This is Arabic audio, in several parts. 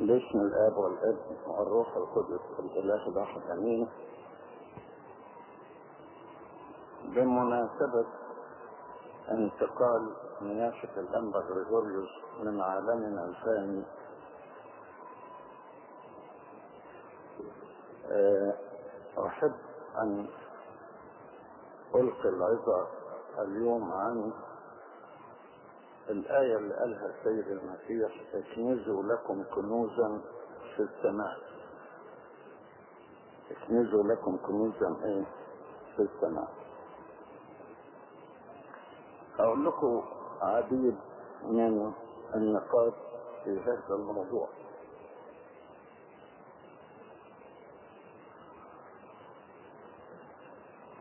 باسم الآب والابن والروح القدس الإله الواحد آمين. بمناسبة انتقال نيافة الانبا غريغوريوس من عالمنا الفاني أحب أن ألقي العظة اليوم عن الآية اللي قالها السيد المسيح اكنزوا لكم كنوزا في السماء اكنزوا لكم كنوزا إيه؟ في السماء. أقول لكم عديد من النقاط في هذا الموضوع.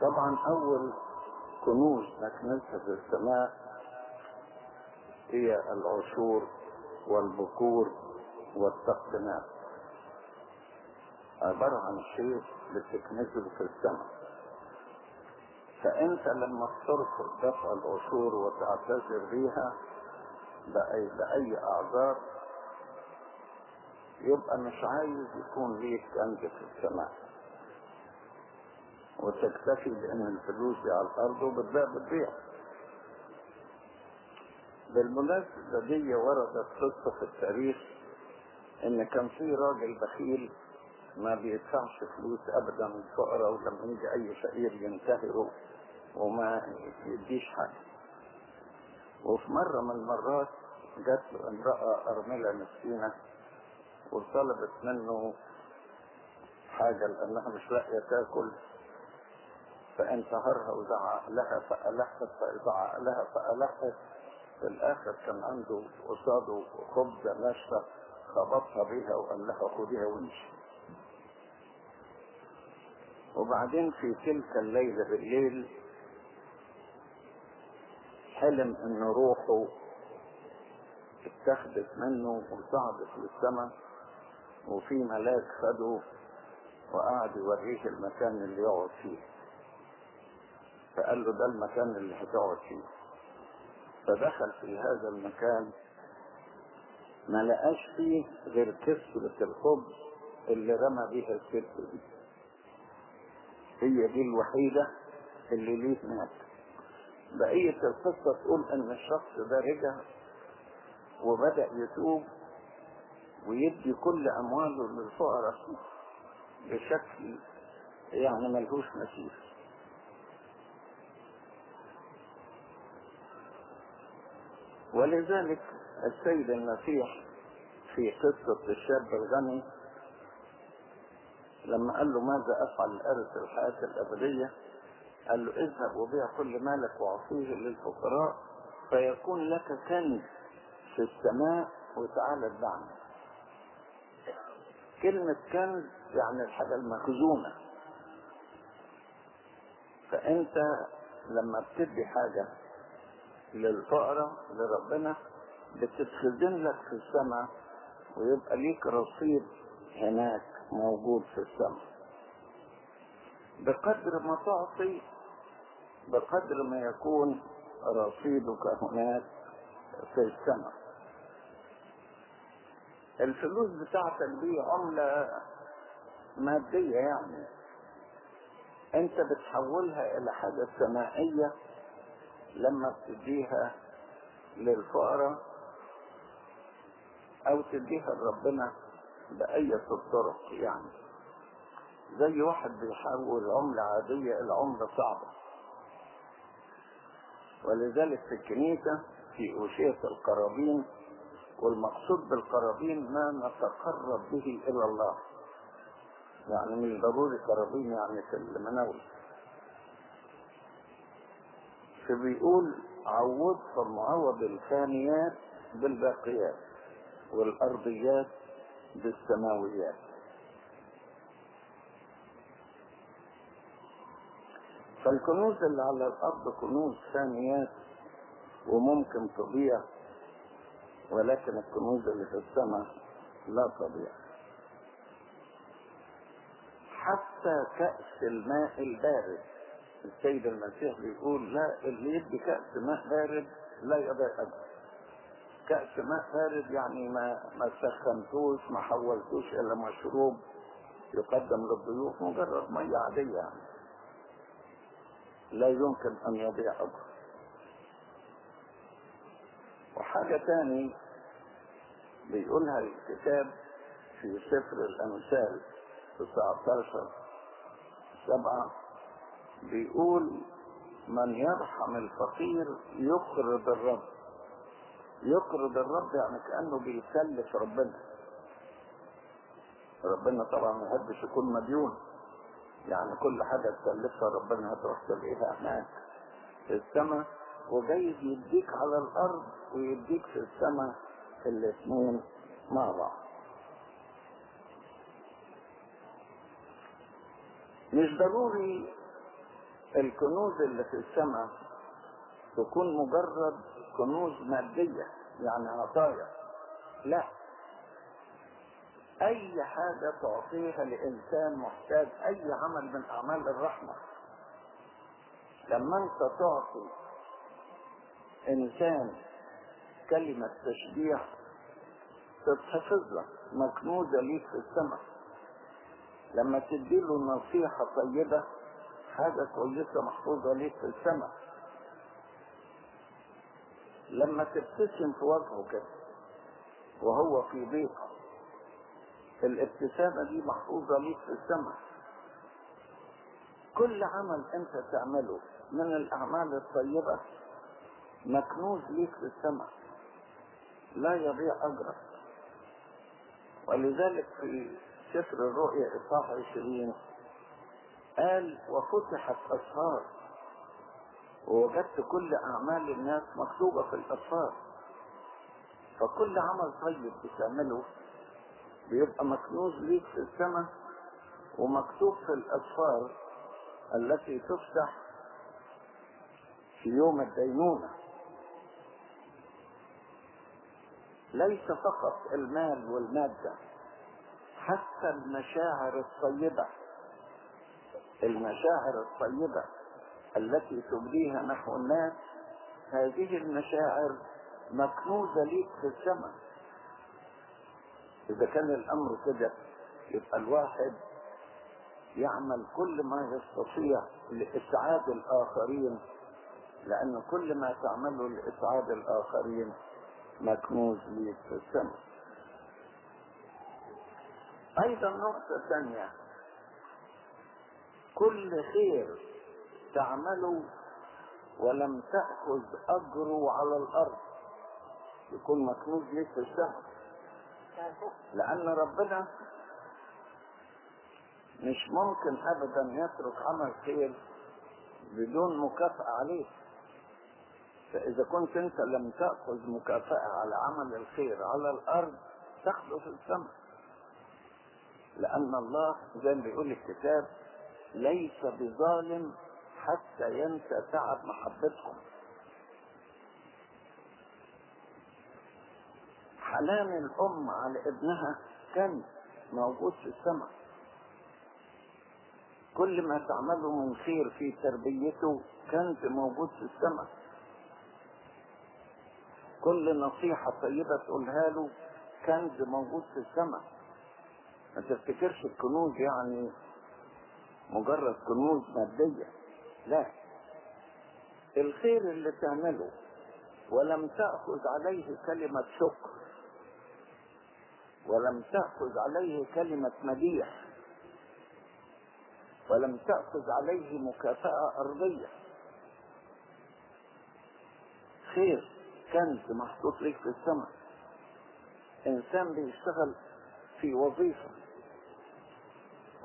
طبعا أول كنوز نكنزها في السماء هي العشور والبكور والتقدمات عبارة عن شيء بتكنزه في السماء. فأنت لما ترفض دفع العشور وتعتذر بيها بأي, بأي أعذار يبقى مش عايز يكون ليك كنز في السماء. وتكتفي بأن الفلوس دي على الأرض وبتبيع بتبيع. بالمناسبة دي وردت قصة في التاريخ إن كان في راجل بخيل ما بيدفعش فلوس ابدا للفقراء ولما يجي أي فقير ينتهره وما يديش حاجة. وفي مرة من المرات جات له امرأة أرملة مسكينة وطلبت منه حاجة لأنها مش لاقية تاكل فانتهرها وزعق لها فألحت فزعق لها فألحت في الآخر كان عنده قصاده خبزه ناشفة خبطها بيها وقال لها خديها وامشي. وبعدين في تلك الليلة بالليل حلم إن روحه اتخذت منه وصعدت للسماء وفي ملاك خده وقعد يوريه المكان اللي يقعد فيه. فقال له ده المكان اللي هتقعد فيه. فدخل في هذا المكان ما لقاش فيه غير كسرة الخبز اللي رمى بيها الست دي. هي دي الوحيدة اللي ليه مات بقية القصة تقول إن الشخص ده رجع وبدأ يتوب ويدي كل أمواله للفقراء بشكل يعني ملهوش مثيل ولذلك السيد المسيح في قصة الشاب الغني لما قال له ماذا أفعل لأرث الحياة الأبدية؟ قال له اذهب وبيع كل مالك وأعطيه للفقراء فيكون لك كنز في السماء وتعالى اتبعني كلمة كنز يعني الحاجة المخزونة. فأنت لما بتدي حاجة للفقراء لربنا بتتخزن لك في السماء ويبقى ليك رصيد هناك موجود في السماء. بقدر ما تعطي بقدر ما يكون رصيدك هناك في السماء. الفلوس بتاعتك دي عملة مادية يعني. انت بتحولها إلى حاجة سمائية لما بتديها للفقراء أو تديها لربنا بأية الطرق يعني. زي واحد بيحول عملة عادية إلى عملة صعبة. ولذلك في الكنيسة في أوشية القرابين والمقصود بالقرابين ما نتقرب به إلى الله. يعني مش ضروري قرابين يعني في المناول. فبيقول عوض فمعوض الفانيات بالباقيات والأرضيات بالسماويات. فالكنوز اللي على الأرض كنوز ثانيات وممكن تضيع ولكن الكنوز اللي في السماء لا تضيع. حتى كأس الماء البارد السيد المسيح بيقول لا اللي يدي كأس ماء بارد لا يضيع أبدا. كأس ماء بارد يعني ما ما سخنتوش ما حولتوش إلى مشروب يقدم للضيوف مجرد مية عادية يعني. لا يمكن أن يضيع أجر وحاجة تاني بيقولها الكتاب في سفر الأمثال 19 سبعة بيقول من يرحم الفقير يقرض الرب. يقرض الرب يعني كأنه بيسلف ربنا. ربنا طبعا ما يحبش يكون مديون. يعني كل حاجة تسلفها ربنا هتروح تلاقيها هناك في السماء وجايز يديك على الأرض ويديك في السماء الاثنين مع بعض. مش ضروري الكنوز اللي في السماء تكون مجرد كنوز مادية يعني عطايا. لا. أي حاجة تعطيها لإنسان محتاج أي عمل من أعمال الرحمة. لما أنت تعطي إنسان كلمة تشجيع تتحفظ لك مكنوزة ليك في السماء. لما تديله نصيحة طيبة حاجة كويسة محفوظة ليك في السماء. لما تبتسم في وجهه كده وهو في ضيق الابتسامة دي محفوظة ليك في السماء. كل عمل انت تعمله من الأعمال الطيبة مكنوز ليك في السماء. لا يضيع أجرك. ولذلك في سفر الرؤيا إصحاح 20 قال وفتحت اسفار ووجدت كل أعمال الناس مكتوبة في الاسفار فكل عمل طيب بتعمله بيبقى مكنوز ليك في السماء ومكتوب في الاسفار التي تفتح في يوم الدينونة. ليس فقط المال والمادة حتى المشاعر الطيبة. المشاعر الطيبة التي تبديها نحو الناس هذه المشاعر مكنوزة ليك في السماء إذا كان الأمر كده يبقى الواحد يعمل كل ما يستطيع لإسعاد الآخرين لأن كل ما تعمله لإسعاد الآخرين مكنوز ليك في السماء أيضا نقطة ثانية. كل خير تعمله ولم تأخذ أجره على الأرض. يكون مكنوز ليك في السماء لأن ربنا مش ممكن أبدا يترك عمل خير بدون مكافأة عليه. فإذا كنت أنت لم تأخذ مكافأة على عمل الخير على الأرض تاخده في السماء. لأن الله زي ما بيقول الكتاب ليس بظالم حتى ينسى تعب محبتكم. حنان الأم على ابنها كان موجود في السماء. كل ما تعمله من خير في تربيته كنز موجود في السماء. كل نصيحة طيبة تقولها له كنز موجود في السماء. ما تفتكرش الكنوز يعني مجرد كنوز مادية. لا. الخير اللي تعمله ولم تأخذ عليه كلمة شكر ولم تأخذ عليه كلمة مديح ولم تأخذ عليه مكافأة أرضية. خير كنز محطوط لك في السماء. إنسان بيشتغل في وظيفة.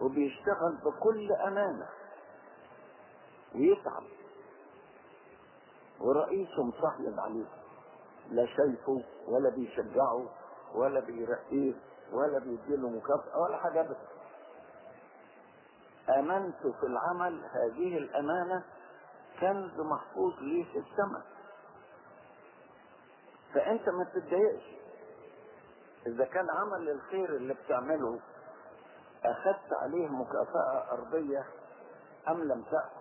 وبيشتغل بكل أمانة. ويتعب. ورئيسه مصهين عليه. لا شايفه ولا بيشجعه ولا بيرقيه ولا بيديله مكافأة ولا حاجة بس آمنت في العمل هذه الأمانة كنز محفوظ لي في السماء. فأنت ما تتضايقش. إذا كان عمل الخير اللي بتعمله أخذت عليه مكافأة أرضية أم لم تأخذ؟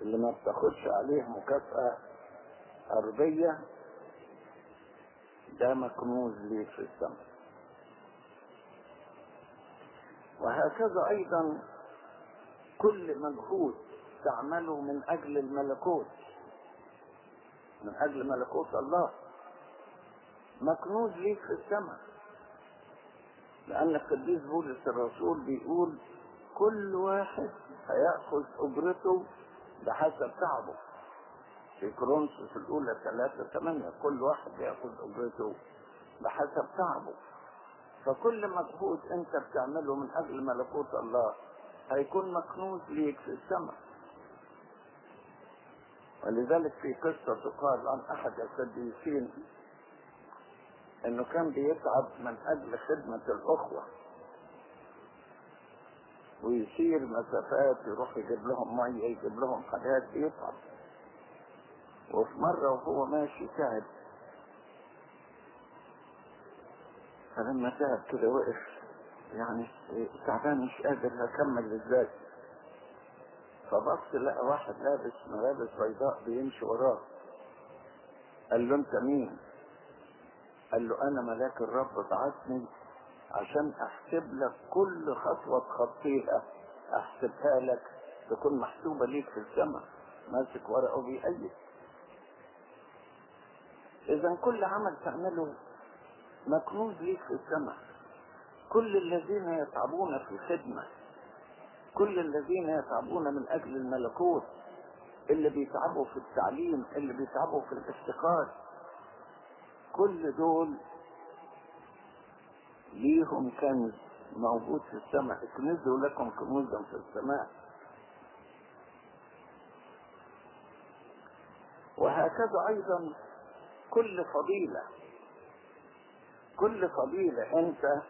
اللي ما بتاخدش عليه مكافأة أرضية ده مكنوز ليك في السماء. وهكذا أيضا كل مجهود تعمله من أجل الملكوت. من أجل ملكوت الله. مكنوز ليك في السماء. لأن القديس بولس الرسول بيقول كل واحد هيأخذ أجرته بحسب تعبه. في كورنثوس الأولى ثلاثة ثمانية كل واحد يأخذ أجرته بحسب تعبه. فكل مجهود أنت بتعمله من أجل ملكوت الله هيكون مكنوز ليك في السماء. ولذلك في قصة تقال عن أحد القديسين إنه كان بيتعب من أجل خدمة الأخوة. ويسير مسافات يروح يجيب لهم مية يجيب لهم حاجات يتعب. وفي مرة وهو ماشي تعب. فلما تعب كده وقف. يعني تعبان مش قادر هكمل إزاي. فبص لقى واحد لابس ملابس بيضاء بيمشي وراه. قال له أنت مين؟ قال له أنا ملاك الرب بعتني عشان أحسب لك كل خطوة تخطيها أحسبها لك تكون محسوبة ليك في السماء. ماسك ورقه بيأيد إذا كل عمل تعمله مكنوز ليك في السماء. كل الذين يتعبون في الخدمة كل الذين يتعبون من أجل الملكوت اللي بيتعبوا في التعليم اللي بيتعبوا في الافتقار كل دول ليهم كنز موجود في السماء. اكنزوا لكم كنوزا في السماء. وهكذا أيضا كل فضيلة. كل فضيلة أنت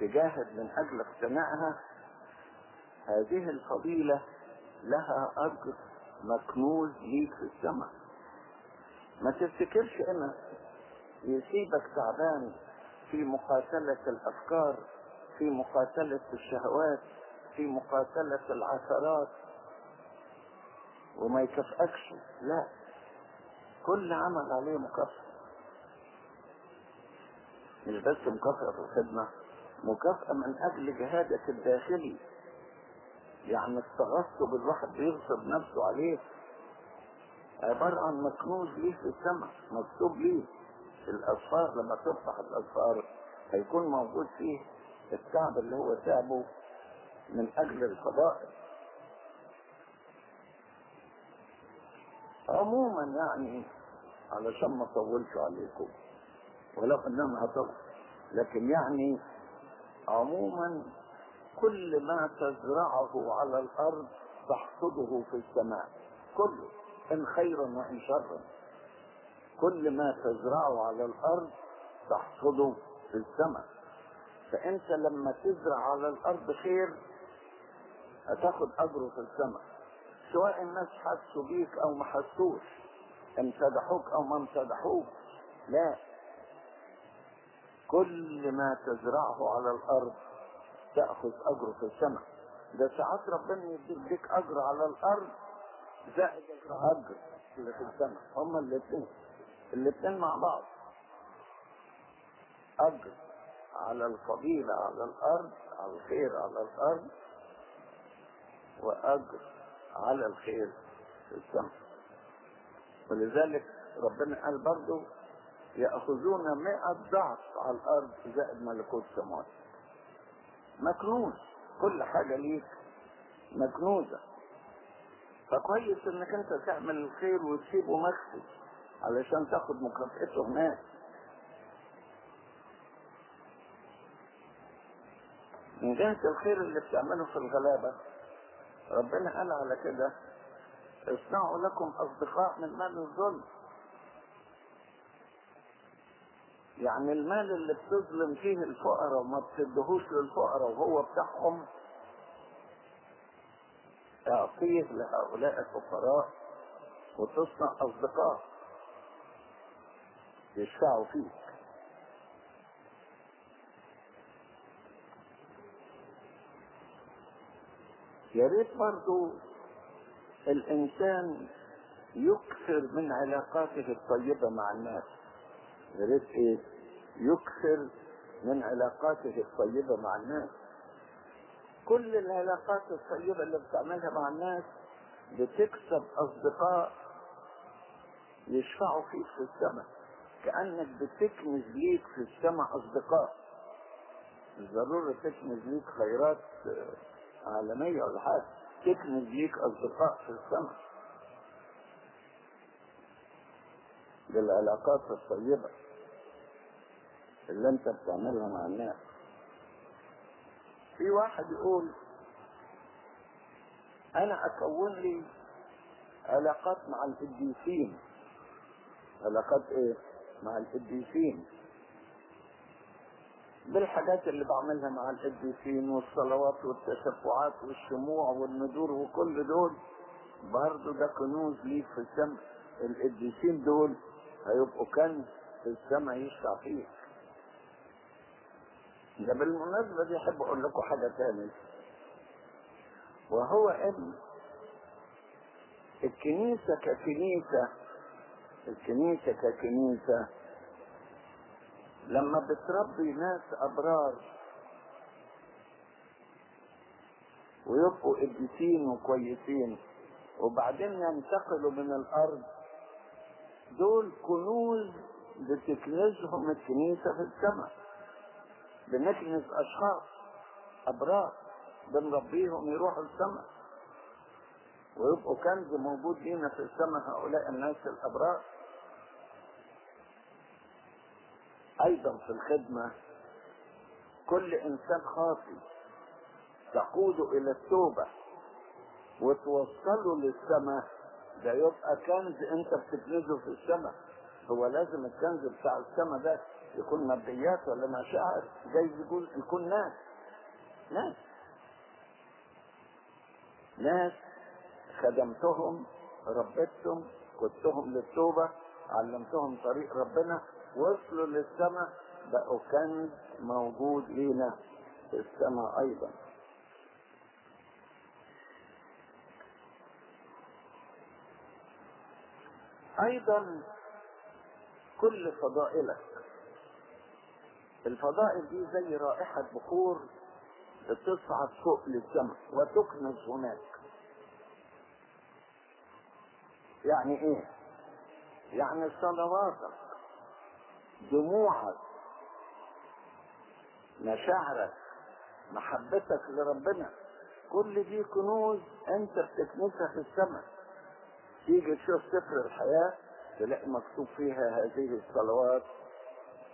تجاهد من أجل اقتناعها. هذه الفضيلة لها أجر مكنوز ليك في السماء. ما تفتكرش إن يسيبك تعبان في مقاتلة الأفكار في مقاتلة الشهوات في مقاتلة العثرات؟ وما يكافئكش لا. كل عمل عليه مكافأة. مش بس مكافأة في الخدمة مكافأة من أجل جهادك الداخلي. يعني التغصب الواحد بيغصب نفسه عليه. عبارة عن مكنوز ليه في السماء مكتوب ليه في الأسفار لما تفتح الأسفار هيكون موجود فيه التعب اللي هو تعبه من أجل الفضائل عموما يعني علشان ما أطولش عليكم ولو انما هطول. لكن يعني عموما كل ما تزرعه على الأرض تحصده في السماء كله. إن خيرا وإن شرا كل ما تزرعه على الأرض تحصده في السماء. فأنت لما تزرع على الأرض خير هتاخد اجره في السماء. سواء الناس حسوا بيك أو ما حسوش امتدحوك أو ما امتدحوك لا. كل ما تزرعه على الأرض تأخذ اجره في السماء. ده ساعات ربنا يديك أجر على الأرض زائد اجر اللي في السماء. هما الاثنين الاثنين مع بعض. أجر على الفضيلة على الأرض على الخير على الأرض وأجر على الخير في السماء. ولذلك ربنا قال برضو يأخذون مئة ضعف على الأرض زائد ملكوت السماوات مكنوز كل حاجة ليك مكنوزة فكويس إنك أنت تعمل الخير وتسيبه مخفي علشان تاخد مكافئته هناك. من جهة الخير اللي بتعمله في الغلابة ربنا قال على كده اصنعوا لكم أصدقاء من مال الظلم. يعني المال اللي بتظلم فيه الفقراء وما بتدهوش للفقراء وهو بتاعهم اعطيه لهؤلاء الفقراء وتصنع أصدقاء يشفعوا فيك. يا ريت برضو الإنسان يكثر من علاقاته الطيبة مع الناس. يا ريت إيه؟ يكثر من علاقاته الطيبة مع الناس. كل العلاقات الطيبة اللي بتعملها مع الناس بتكسب أصدقاء يشفعوا فيك في السماء. كأنك بتكنز ليك في السماء أصدقاء. مش ضروري تكنز ليك خيرات عالمية ولا حاجة. تكنز ليك أصدقاء في السماء. بالعلاقات الطيبة اللي انت بتعملها مع الناس. في واحد يقول أنا أكون لي علاقات مع القديسين علاقات إيه؟ مع القديسين بالحاجات اللي بعملها مع القديسين والصلوات والتشفعات والشموع والندور وكل دول برضه ده كنوز ليك في السماء القديسين دول هيبقوا كنز في السماء يشفع فيك ده بالمناسبة دي أحب أقول لكم حاجة تانية. وهو إن الكنيسة ككنيسة الكنيسة ككنيسة لما بتربي ناس أبرار ويبقوا قديسين وكويسين وبعدين ينتقلوا من الأرض دول كنوز بتكنزهم الكنيسة في السماء. بنكنز أشخاص أبرار بنربيهم يروحوا السماء ويبقوا كنز موجود لينا في السماء هؤلاء الناس الأبرار. أيضا في الخدمة كل إنسان خاطي تقوده إلى التوبة وتوصله للسماء. ده يبقى كنز أنت بتكنزه في السماء. هو لازم الكنز بتاع السماء ده يكون ماديات ولا مشاعر جايز يقول يكون ناس. ناس. ناس خدمتهم ربيتهم قدتهم للتوبة علمتهم طريق ربنا وصلوا للسماء بقوا كنز موجود لينا في السماء أيضا. أيضا كل فضائلك الفضائل دي زي رائحة بخور بتصعد فوق للسماء وتكنز هناك. يعني إيه؟ يعني صلواتك دموعك مشاعرك محبتك لربنا كل دي كنوز أنت بتكنسها في السماء. تيجي تشوف سفر الحياة تلاقي مكتوب فيها هذه الصلوات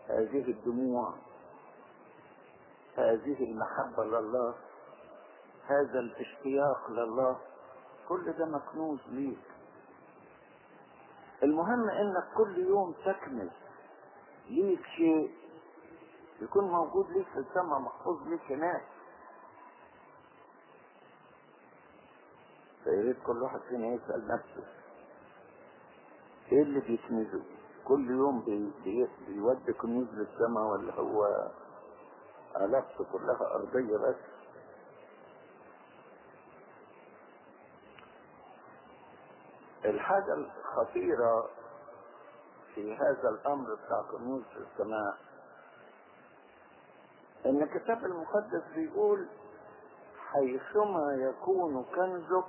هذه الدموع هذه المحبة لله هذا الاشتياق لله كل ده مكنوز ليك. المهم إنك كل يوم تكنز ليك شيء يكون موجود ليك في السماء محفوظ ليك هناك. فياريت كل واحد فينا يسأل نفسه إيه اللي بيكنزه كل يوم بي بي بيودي كنوز للسماء ولا هو علاقته كلها أرضية بس. الحاجة الخطيرة في هذا الأمر بتاع كنوز السماء إن الكتاب المقدس بيقول حيثما يكون كنزك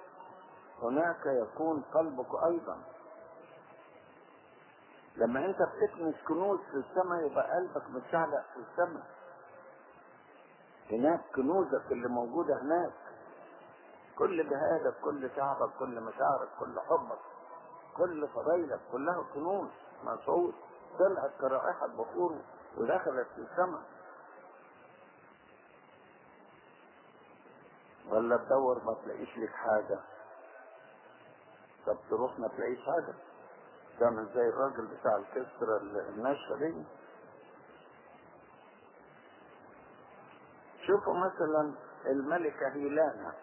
هناك يكون قلبك أيضا. لما انت بتكنس كنوز في السماء يبقى قلبك متشعلق في السماء. هناك كنوزك اللي موجودة هناك. كل جهادك كل تعبك كل مشاعرك كل حبك كل فضيلك كلها كنوز مسعود طلعت كرائحة بخور ودخلت في السماء. ولا تدور ما تلاقيش لك حاجة. طب تروح ما تلاقيش حاجة. تعمل زي الراجل بتاع الكسرة دي شوفوا مثلا الملكة هيلانا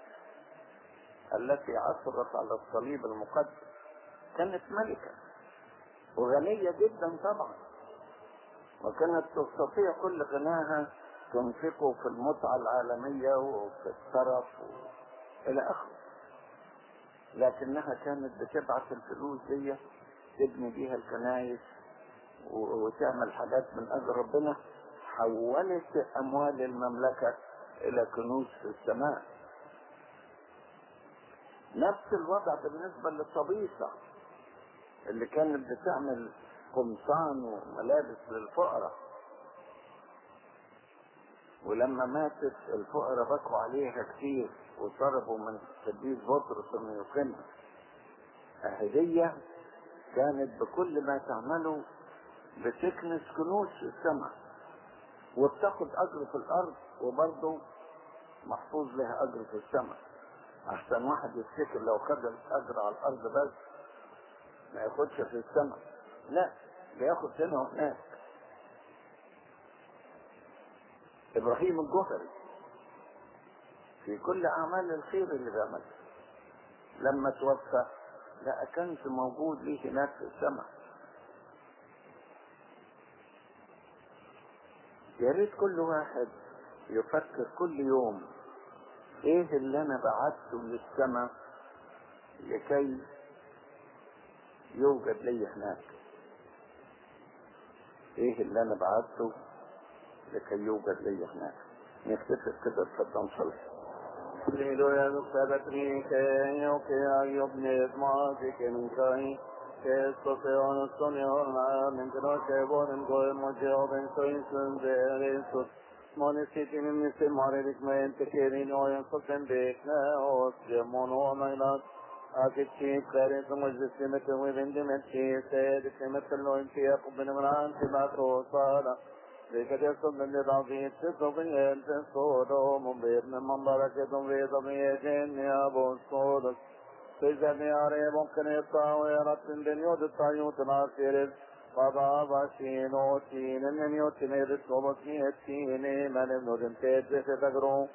التي عثرت على الصليب المقدس كانت ملكة وغنية جدا طبعا وكانت تستطيع كل غناها تنفقه في المتعة العالمية وفي الترف. إلى آخره لكنها كانت بتبعت الفلوس دي تبني بيها الكنايس و- وتعمل حاجات من أجل ربنا حولت أموال المملكة إلى كنوز في السماء. نفس الوضع بالنسبة للطبيسة اللي كانت بتعمل قمصان وملابس للفقراء. ولما ماتت الفقراء بكوا عليها كتير وطلبوا من القديس بطرس إنه يقيمها. هدية كانت بكل ما تعمله بتكنس كنوز السماء وبتاخد أجر في الأرض وبرضه محفوظ لها أجر في السماء. أحسن واحد يفتكر لو خد الأجر على الأرض بس ما ياخدش في السماء. لا بياخد هنا وهناك. إبراهيم الجوهري في كل أعمال الخير اللي بيعملها لما توفى لقى كنز موجود ليه هناك في السماء. يا ريت كل واحد يفكر كل يوم إيه اللي أنا بعته للسماء لكي يوجد لي هناك؟ إيه اللي أنا بعته لكي يوجد لي هناك؟ نكتفي كده اتفضل صلح Eucharistia, que hay opnesmas y que nunca hay, que esto se honra, sonio, ornamento, que boden, goemos, joven, soy, son, de Jesús. Monesitin in this immoralic man, the Kirin, or in Sultan Bekna, or Jamon, or my love. Akichi, Clarence, and was the cemetery within the Messiah, said, the cemetery, Loin, Tia, Kubinaman, Timato, Sada. ശ്രീകരസ്വം തന്നെ താമസിച്ച് സുഖയേന്ദ്ര സ്ഫോടോമും വേദനം വഴക്കത്തും വേദമേജന്യാബോസ്ഫോടം ശ്രീകന്യാറെ മൊക്കനേത്താവയറത്തിന്റെ ന്യോതിത്തായൂത്തനാക്കിയരിൽ പദാവശീനോ ചീനന്യോത്തിനേത് സ്വമക്കിയെത്തീനേനൊരു തേജസിതകരവും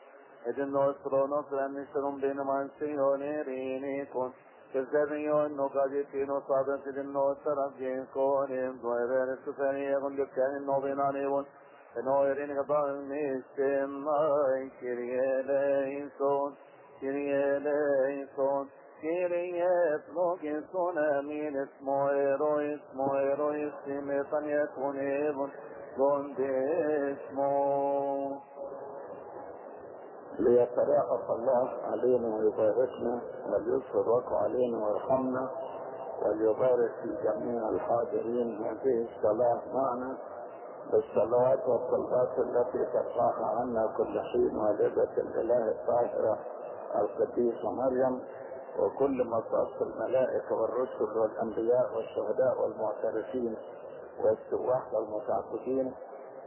ഇതിനോസ്ത്രോനോ ശ്രമിച്ചതും ദിനമാൻ സിയോനേ റീനീ കൊ Kezlerinin gazetenin o sadentinin o sarabgen konin doyren süferiyegun dükkanin o binanegun enoyerin gaban nistim ay kiriyele inson kiriyele inson كيريات لوكي سونا مين اسمو ايرو اسمو ايرو اسمي طنيا كوني بون دي اسمو ليتراقص الله علينا ويباركنا وليصبر علينا ويرحمنا وليبارك في جميع الحاضرين. هذه الصلاة معنا بالصلوات والصلوات التي ترفعها عنا كل حين والدة الإله الطاهرة القديسة مريم وكل ما مصاص الملائكة والرسل والأنبياء والشهداء والمعترفين والسواح والمتعبدين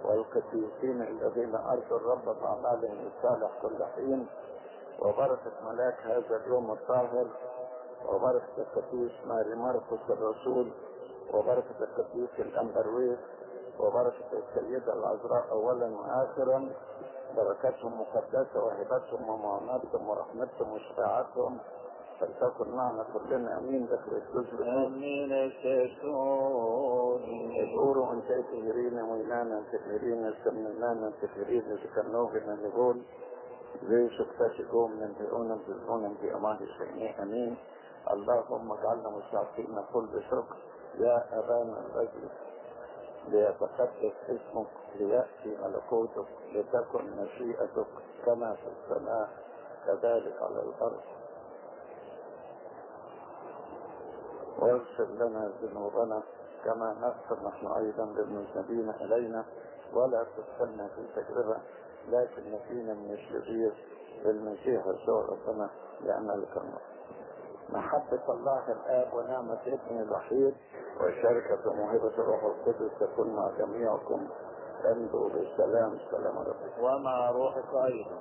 والقديسين الذين أرجوا الرب بأعمالهم الصالح كل حين وبركة ملاك هذا اليوم الطاهر وبركة القديس ماري مرقس الرسول وبركة القديس الأمبرويس وبركة السيدة العذراء أولا وآخرا. بركاتهم مقدسة وهبتهم ومعوناتهم ورحمتهم وشفاعتهم. فلتكن معنا كلنا. أمين بكريستوس أمين الشيطان اذكروا أن تهرين ويلانا تهرين سمنانا تهرين ذكرنوهنا نقول زي شكتاشكم من بيئونا بيئونا بأمان الشيء أمين. اللهم اجعلنا مستعفين كل بشكر يا ابانا الذي ليتقدس اسمك ليأتي ملكوتك لتكن مشيئتك كما في السماء كذلك على الأرض. واغفر لنا ذنوبنا كما نغفر نحن أيضا للمذنبين إلينا ولا تدخلنا في تجربة لكن نجينا من الشرير بالمسيح يسوع ربنا لأن لك محبة الله الآب ونعمة ابنه الوحيد وشركة موهبة الروح القدس تكون مع جميعكم. امضوا بالسلام سلام ربكم ومع روحك أيضا.